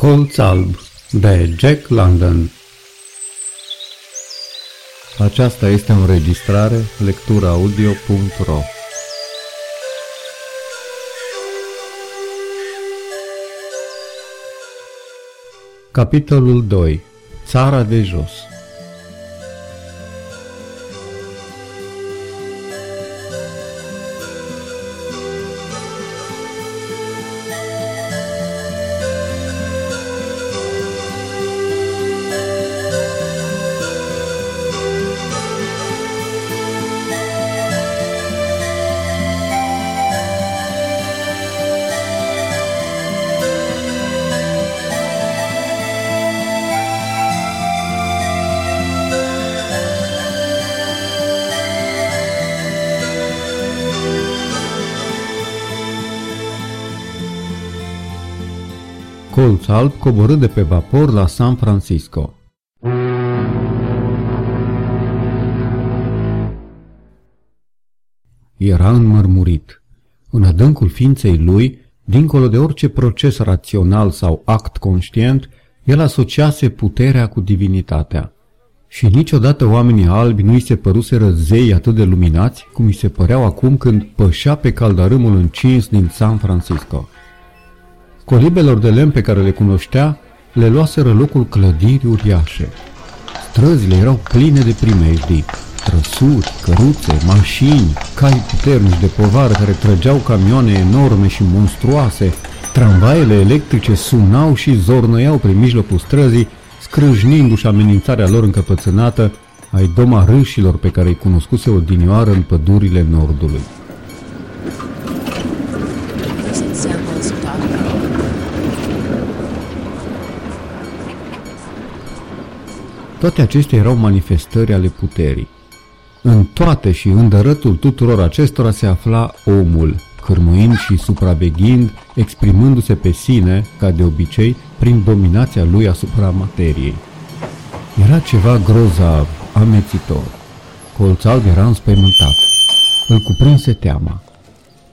Colț alb de Jack London. Aceasta este o înregistrare lecturaudio.ro Capitolul 2 Țara de jos Colț alb coborât de pe vapor la San Francisco. Era înmărmurit. În adâncul ființei lui, dincolo de orice proces rațional sau act conștient, el asociase puterea cu divinitatea. Și niciodată oamenii albi nu îi se păruseră zei atât de luminați cum îi se păreau acum când pășea pe caldarâmul încins din San Francisco. Colibelor de lemn pe care le cunoștea le luaseră locul clădiri uriașe. Străzile erau pline de primejdii, trăsuri, căruțe, mașini, cai puternici de povară care trăgeau camioane enorme și monstruoase, tramvaiele electrice sunau și zornăiau prin mijlocul străzii, scrâșnindu-și amenințarea lor încăpățânată ai doma râșilor pe care îi cunoscuse odinioară în pădurile nordului. Toate acestea erau manifestări ale puterii. În toate și în dărătul tuturor acestora se afla omul, cârmuind și supraveghind, exprimându-se pe sine, ca de obicei, prin dominația lui asupra materiei. Era ceva grozav, amețitor. Colț era înspăimântat. Îl cuprinse teama.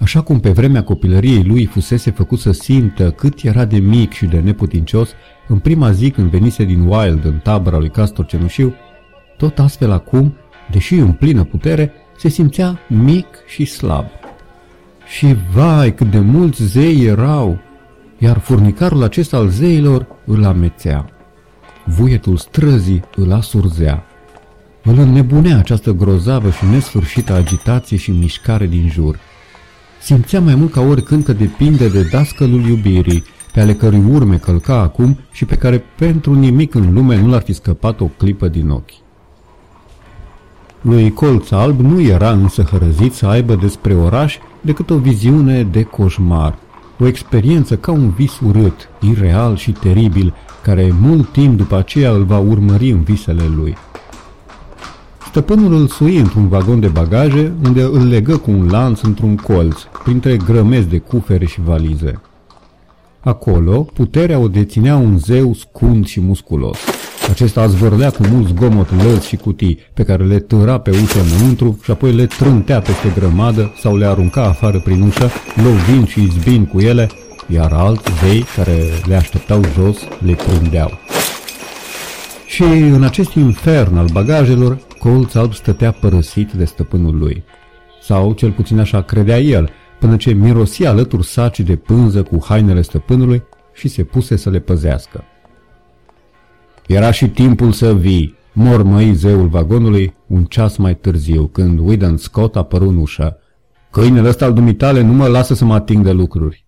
Așa cum pe vremea copilăriei lui fusese făcut să simtă cât era de mic și de neputincios, în prima zi când venise din Wild în tabăra lui Castor Cenușiu, tot astfel acum, deși în plină putere, se simțea mic și slab. Și vai cât de mulți zei erau, iar furnicarul acesta al zeilor îl amețea. Vuietul străzii îl asurzea. Îl înnebunea această grozavă și nesfârșită agitație și mișcare din jur. Simțea mai mult ca oricând că depinde de dascălul iubirii, pe ale cărui urme călca acum și pe care pentru nimic în lume nu l-ar fi scăpat o clipă din ochi. Lui Colț Alb nu era însă hărăzit să aibă despre oraș decât o viziune de coșmar, o experiență ca un vis urât, ireal și teribil, care mult timp după aceea îl va urmări în visele lui. Stăpânul îl sui într-un vagon de bagaje, unde îl legă cu un lanț într-un colț, printre grămezi de cufere și valize. Acolo, puterea o deținea un zeu scund și musculos. Acesta zvârlea cu mult zgomot lăzi și cutii, pe care le târa pe ușă înăuntru și apoi le trântea peste grămadă sau le arunca afară prin ușă, lovind și izbind cu ele, iar alți zei care le așteptau jos le prândeau. Și în acest infern al bagajelor, colț alb stătea părăsit de stăpânul lui. Sau cel puțin așa credea el, până ce mirosi alături saci de pânză cu hainele stăpânului și se puse să le păzească. Era și timpul să vii, mormăi zeul vagonului un ceas mai târziu, când Whedon Scott apăru în ușă. Câinele ăsta al dumitale nu mă lasă să mă ating de lucruri.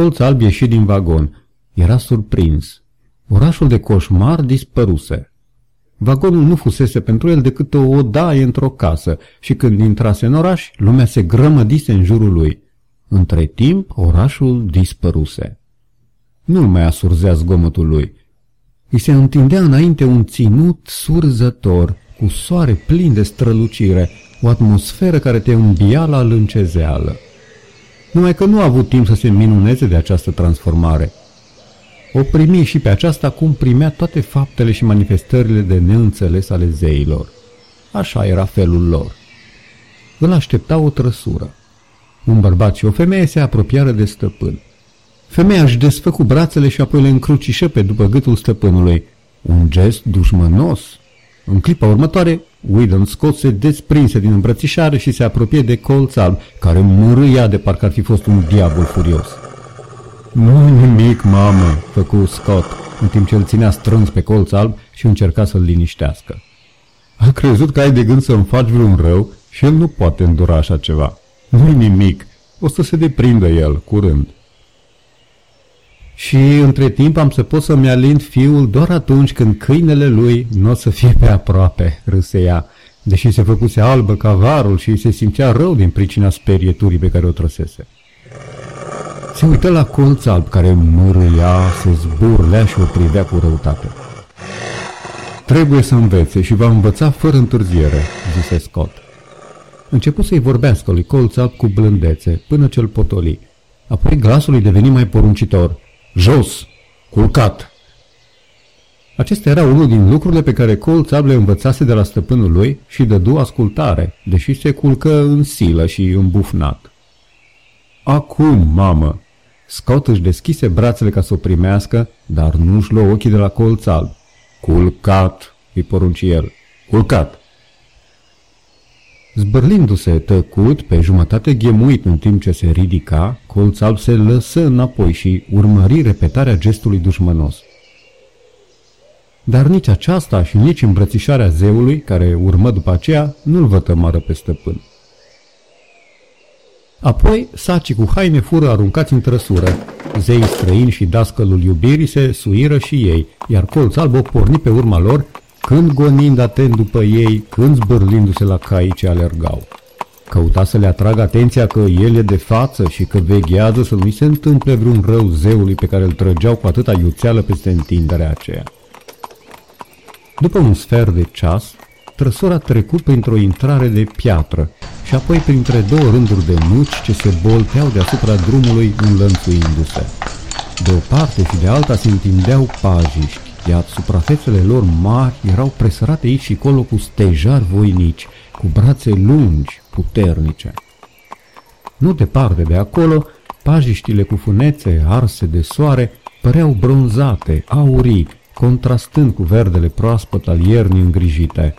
Colț alb ieși din vagon. Era surprins. Orașul de coșmar dispăruse. Vagonul nu fusese pentru el decât o odaie într-o casă și când intrase în oraș, lumea se grămădise în jurul lui. Între timp, orașul dispăruse. Nu mai asurzea zgomotul lui. Îi se întindea înainte un ținut surzător, cu soare plin de strălucire, o atmosferă care te îmbia la lâncezeală. Numai că nu a avut timp să se minuneze de această transformare. O primi și pe aceasta cum primea toate faptele și manifestările de neînțeles ale zeilor. Așa era felul lor. Îl aștepta o trăsură. Un bărbat și o femeie se apropiară de stăpân. Femeia își desfăcu brațele și apoi le încrucișă pe după gâtul stăpânului. Un gest dușmănos. În clipa următoare, Whedon Scott se desprinse din îmbrățișare și se apropie de colț alb, care mărâia de parcă ar fi fost un diavol furios. Nu nimic, mamă, făcu Scott, în timp ce îl ținea strâns pe colț alb și încerca să-l liniștească. A crezut că ai de gând să-mi faci vreun rău și el nu poate îndura așa ceva. Nu-i nimic, o să se deprindă el, curând. Și între timp am să pot să-mi alind fiul doar atunci când câinele lui nu o să fie pe aproape, râse ea, deși se făcuse albă ca varul și se simțea rău din pricina sperieturii pe care o trăsese. Se uită la colț alb care mărâia, se zburlea și o privea cu răutate. Trebuie să învețe și va învăța fără întârziere, zise Scott. Început să-i vorbească lui colț alb cu blândețe, până ce-l potoli. Apoi glasul îi deveni mai poruncitor. Jos! Culcat! Acesta era unul din lucrurile pe care colț alb le învățase de la stăpânul lui și dădu ascultare, deși se culcă în silă și îmbufnat. Acum, mamă! Scott își deschise brațele ca să o primească, dar nu-și luă ochii de la colț alb. Culcat, îi porunci el. Culcat! Zbârlindu-se tăcut, pe jumătate ghemuit în timp ce se ridica, colț alb se lăsă înapoi și urmări repetarea gestului dușmănos. Dar nici aceasta și nici îmbrățișarea zeului, care urmă după aceea, nu-l vătămară pe stăpân. Apoi, sacii cu haine fură aruncați în trăsură. Zeii străini și dascălul iubirii se suiră și ei, iar colț alb o porni pe urma lor, când gonind atent după ei, când zbârlindu-se la caii ce alergau. Căuta să le atragă atenția că el e de față și că veghează să nu-i se întâmple vreun rău zeului pe care îl trăgeau cu atâta iuțeală peste întinderea aceea. După un sfert de ceas, trăsura trecut printr-o intrare de piatră și apoi printre două rânduri de nuci ce se bolteau deasupra drumului înlănțuindu-se. De o parte și de alta se întindeau pajiști, iar suprafețele lor mari erau presărate aici și colo cu stejari voinici, cu brațe lungi, puternice. Nu departe de acolo, pajiștile cu funețe arse de soare păreau bronzate, aurii, contrastând cu verdele proaspăt al iernii îngrijite,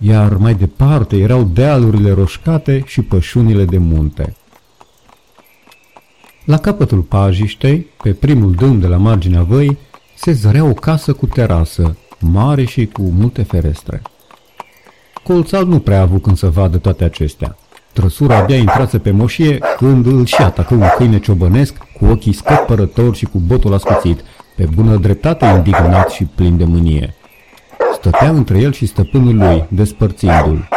iar mai departe erau dealurile roșcate și pășunile de munte. La capătul pajiștei, pe primul dâm de la marginea văii, se zărea o casă cu terasă, mare și cu multe ferestre. Colțal nu prea a avut când să vadă toate acestea. Trăsura abia intrase pe moșie când îl și atacă un câine ciobănesc cu ochii scăpărători și cu botul ascuțit, pe bună dreptate indignat și plin de mânie. Stătea între el și stăpânul lui, despărțindu-l.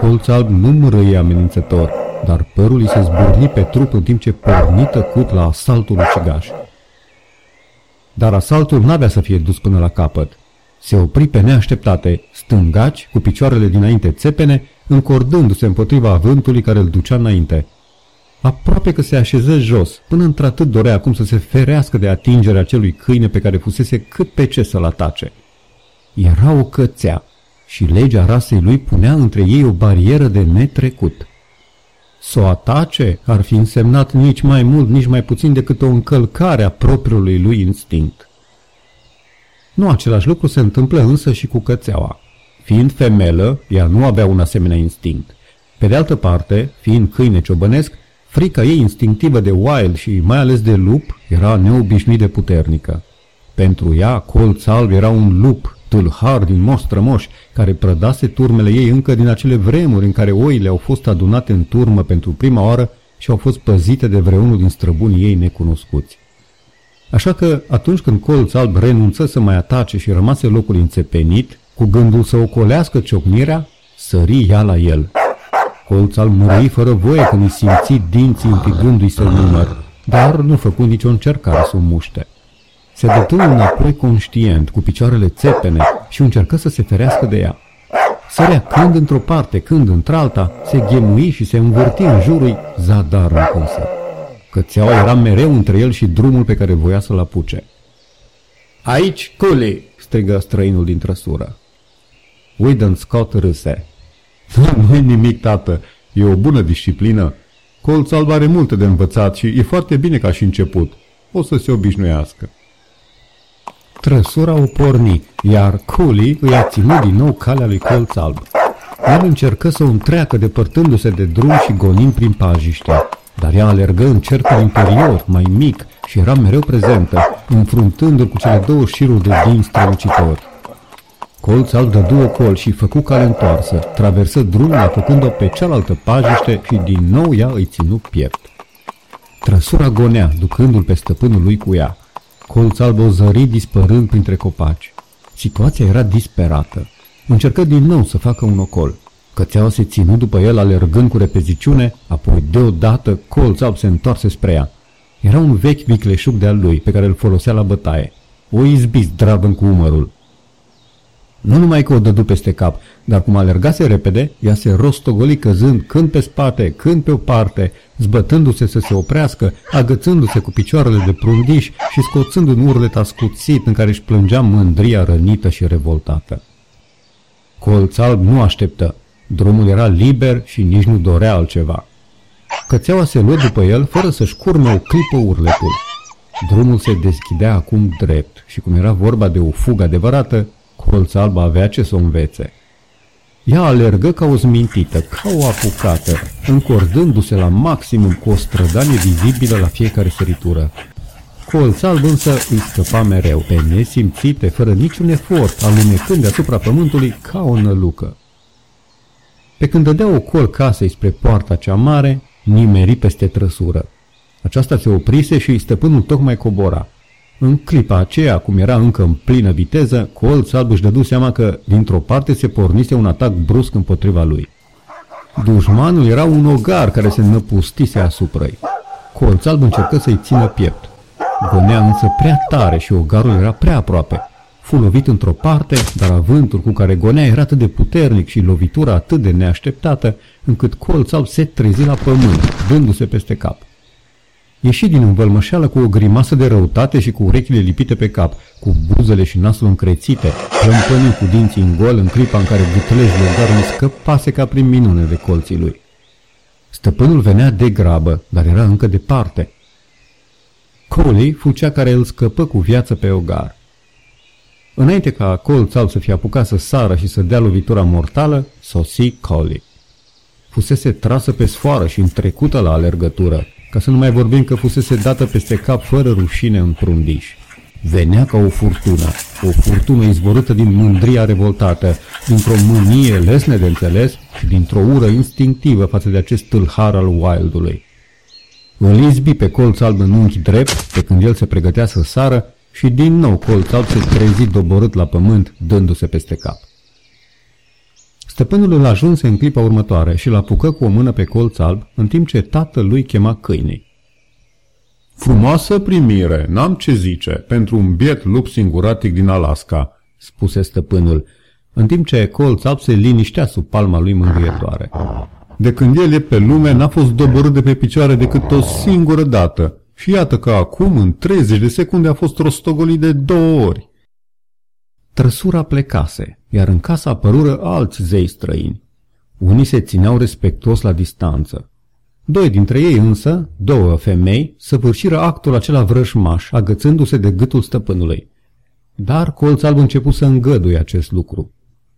Colț alb nu mărăie amenințător, dar părul îi se zburni pe trup în timp ce porni tăcut la asaltul ucigaș. Dar asaltul n-avea să fie dus până la capăt. Se opri pe neașteptate, stângaci, cu picioarele dinainte țepene, încordându-se împotriva vântului care îl ducea înainte. Aproape că se așeză jos, până într-atât dorea acum să se ferească de atingerea acelui câine pe care fusese cât pe ce să-l atace. Era o cățea și legea rasei lui punea între ei o barieră de netrecut. Să o atace ar fi însemnat nici mai mult, nici mai puțin decât o încălcare a propriului lui instinct. Nu același lucru se întâmplă însă și cu cățeaua. Fiind femelă, ea nu avea un asemenea instinct. Pe de altă parte, fiind câine ciobănesc, frica ei instinctivă de wild și mai ales de lup era neobișnuit de puternică. Pentru ea, colț alb era un lup tâlhar din mostrămoși, care prădase turmele ei încă din acele vremuri în care oile au fost adunate în turmă pentru prima oară și au fost păzite de vreunul din străbunii ei necunoscuți. Așa că, atunci când colț alb renunță să mai atace și rămase locul înțepenit, cu gândul să ocolească ciocnirea, sări ea la el. Colț alb mărâi fără voie când îi simți dinții împigându-i să număr, dar nu făcu nicio încercare să o muște. Se dătu înapoi conștient, cu picioarele țepene și încercă să se ferească de ea. Sărea când într-o parte, când într-alta, se ghemui și se învârti în jurul zadar încânsă. Cățeaua era mereu între el și drumul pe care voia să-l apuce. Aici, culi!" strigă străinul din trăsură. Whedon Scott râse. Nu e nimic, tată. E o bună disciplină. Colț alb are multe de învățat și e foarte bine ca și început. O să se obișnuiască. Trăsura o porni, iar Cooley îi a ținut din nou calea lui Colț alb. El încercă să o întreacă depărtându-se de drum și gonind prin pajiște, dar ea alergă în cercul interior, mai mic, și era mereu prezentă, înfruntându-l cu cele două șiruri de din strălucitori. Colț alb dădu o col și făcu cale întoarsă, traversă drumul apucând-o pe cealaltă pajiște și din nou ea îi ținu piept. Trăsura gonea, ducându-l pe stăpânul lui cu ea. Colț alb o zări dispărând printre copaci. Situația era disperată. Încercă din nou să facă un ocol. Cățeaua se ținu după el alergând cu repeziciune, apoi deodată colț alb se întoarse spre ea. Era un vechi vicleșuc de-al lui, pe care îl folosea la bătaie. O izbi zdravăn cu umărul. Nu numai că o dădu peste cap, dar cum alergase repede, ea se rostogoli căzând când pe spate, când pe o parte, zbătându-se să se oprească, agățându-se cu picioarele de prundiș și scoțând un urlet ascuțit în care își plângea mândria rănită și revoltată. Colț alb nu așteptă. Drumul era liber și nici nu dorea altceva. Cățeaua se luă după el fără să-și curme o clipă urletul. Drumul se deschidea acum drept și cum era vorba de o fugă adevărată, colț alb avea ce să o învețe. Ea alergă ca o zmintită, ca o apucată, încordându-se la maximum cu o strădanie vizibilă la fiecare săritură. Colț alb însă îi scăpa mereu, pe nesimțite, fără niciun efort, alunecând deasupra pământului ca o nălucă. Pe când dădea o col casei spre poarta cea mare, nimeri peste trăsură. Aceasta se oprise și stăpânul tocmai cobora. În clipa aceea, cum era încă în plină viteză, colț alb își dădu seama că dintr-o parte se pornise un atac brusc împotriva lui. Dușmanul era un ogar care se năpustise asupra ei. Colț alb încercă să-i țină piept. Gonea însă prea tare și ogarul era prea aproape. Fu lovit într-o parte, dar avântul cu care gonea era atât de puternic și lovitura atât de neașteptată, încât colț alb se trezi la pământ, dându-se peste cap. Ieși din învălmășeală cu o grimasă de răutate și cu urechile lipite pe cap, cu buzele și nasul încrețite, plămpănind cu dinții în gol în clipa în care butlejul garul scăpase ca prin minune de colții lui. Stăpânul venea de grabă, dar era încă departe. Coley fu cea care îl scăpă cu viață pe ogar. Înainte ca colț să fie apucat să sară și să dea lovitura mortală, sosi Coley. Fusese trasă pe sfoară și întrecută la alergătură, ca să nu mai vorbim că fusese dată peste cap fără rușine în prundiș. Venea ca o furtună, o furtună izvorâtă din mândria revoltată, dintr-o mânie lesne de înțeles și dintr-o ură instinctivă față de acest tâlhar al Wildului. Îl izbi pe colț alb în unchi drept, pe când el se pregătea să sară, și din nou colț alb se trezi doborât la pământ, dându-se peste cap. Stăpânul îl ajunse în clipa următoare și l apucă cu o mână pe colț alb, în timp ce tatăl lui chema câinii. Frumoasă primire, n-am ce zice, pentru un biet lup singuratic din Alaska, spuse stăpânul, în timp ce colț alb se liniștea sub palma lui mângâietoare. De când el e pe lume, n-a fost doborât de pe picioare decât o singură dată. Și iată că acum, în 30 de secunde, a fost rostogolit de două ori. Trăsura plecase, iar în casa apărură alți zei străini. Unii se țineau respectuos la distanță. Doi dintre ei însă, două femei, săvârșiră actul acela vrășmaș, agățându-se de gâtul stăpânului. Dar colț alb început să îngăduie acest lucru.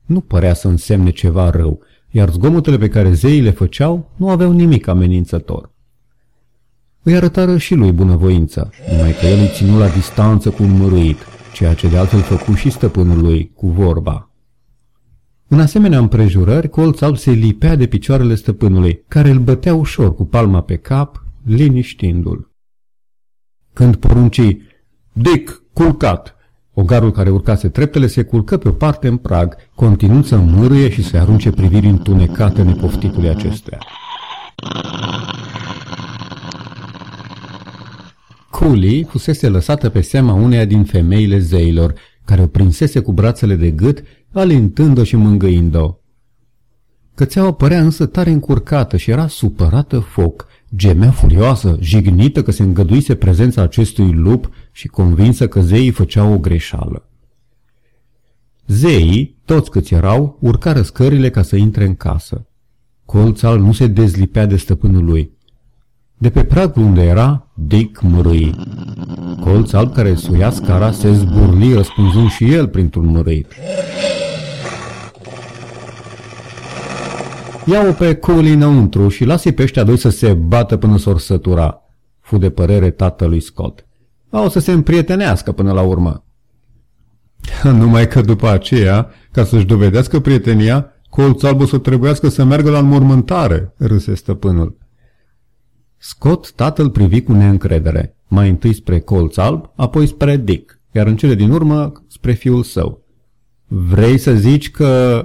Nu părea să însemne ceva rău, iar zgomotele pe care zeii le făceau nu aveau nimic amenințător. Îi arătară și lui bunăvoință, numai că el îi ținu la distanță cu un măruit, ceea ce de altfel făcu și stăpânul lui cu vorba. În asemenea împrejurări, colț alb se lipea de picioarele stăpânului, care îl bătea ușor cu palma pe cap, liniștindu-l. Când porunci, Dick, culcat! Ogarul care urcase treptele se culcă pe o parte în prag, continuând să mârâie și să arunce priviri întunecate nepoftitului acestuia. Cooley fusese lăsată pe seama uneia din femeile zeilor, care o prinsese cu brațele de gât, alintând-o și mângâind-o. Cățeaua părea însă tare încurcată și era supărată foc. Gemea furioasă, jignită că se îngăduise prezența acestui lup și convinsă că zeii făceau o greșeală. Zeii, toți câți erau, urcară scările ca să intre în casă. Colțal nu se dezlipea de stăpânul lui. De pe pragul unde era, Dick mărâi. Colț alb care suia scara se zburli răspunzând și el printr-un mărâit. Ia-o pe Cooley înăuntru și lasă-i pe ăștia doi să se bată până s-or sătura, fu de părere tatălui Scott. O să se împrietenească până la urmă. Numai că după aceea, ca să-și dovedească prietenia, colț alb o să trebuiască să meargă la înmormântare, râse stăpânul. Scott tatăl privi cu neîncredere, mai întâi spre colț alb, apoi spre Dick, iar în cele din urmă spre fiul său. Vrei să zici că...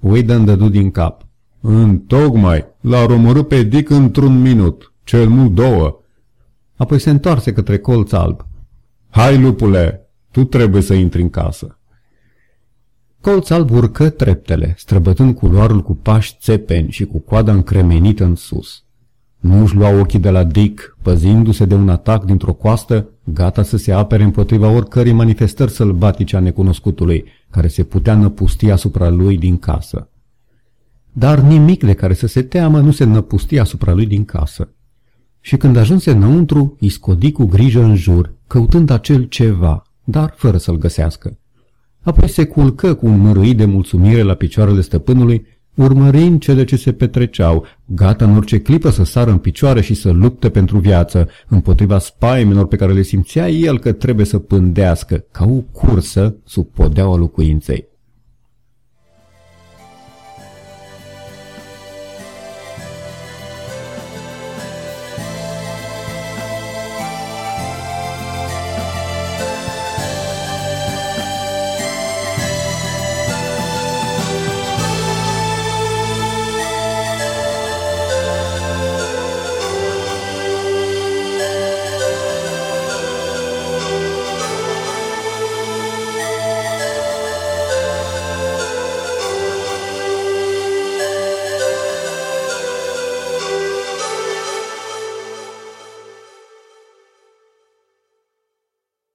Whedon dădu din cap. Întocmai, l-a romorât pe Dick într-un minut, cel mult două. Apoi se întoarse către colț alb. Hai, lupule, tu trebuie să intri în casă. Colț alb urcă treptele, străbătând culoarul cu pași țepeni și cu coada încremenită în sus. Nu își lua ochii de la Dick, păzindu-se de un atac dintr-o coastă, gata să se apere împotriva oricărei manifestări sălbatice a necunoscutului, care se putea năpusti asupra lui din casă. Dar nimic de care să se teamă nu se năpusti asupra lui din casă. Și când ajunse înăuntru, îi scodi cu grijă în jur, căutând acel ceva, dar fără să-l găsească. Apoi se culcă cu un mărâi de mulțumire la picioarele stăpânului urmărind cele ce se petreceau, gata în orice clipă să sară în picioare și să lupte pentru viață, împotriva spaimelor pe care le simțea el că trebuie să pândească, ca o cursă sub podeaua locuinței.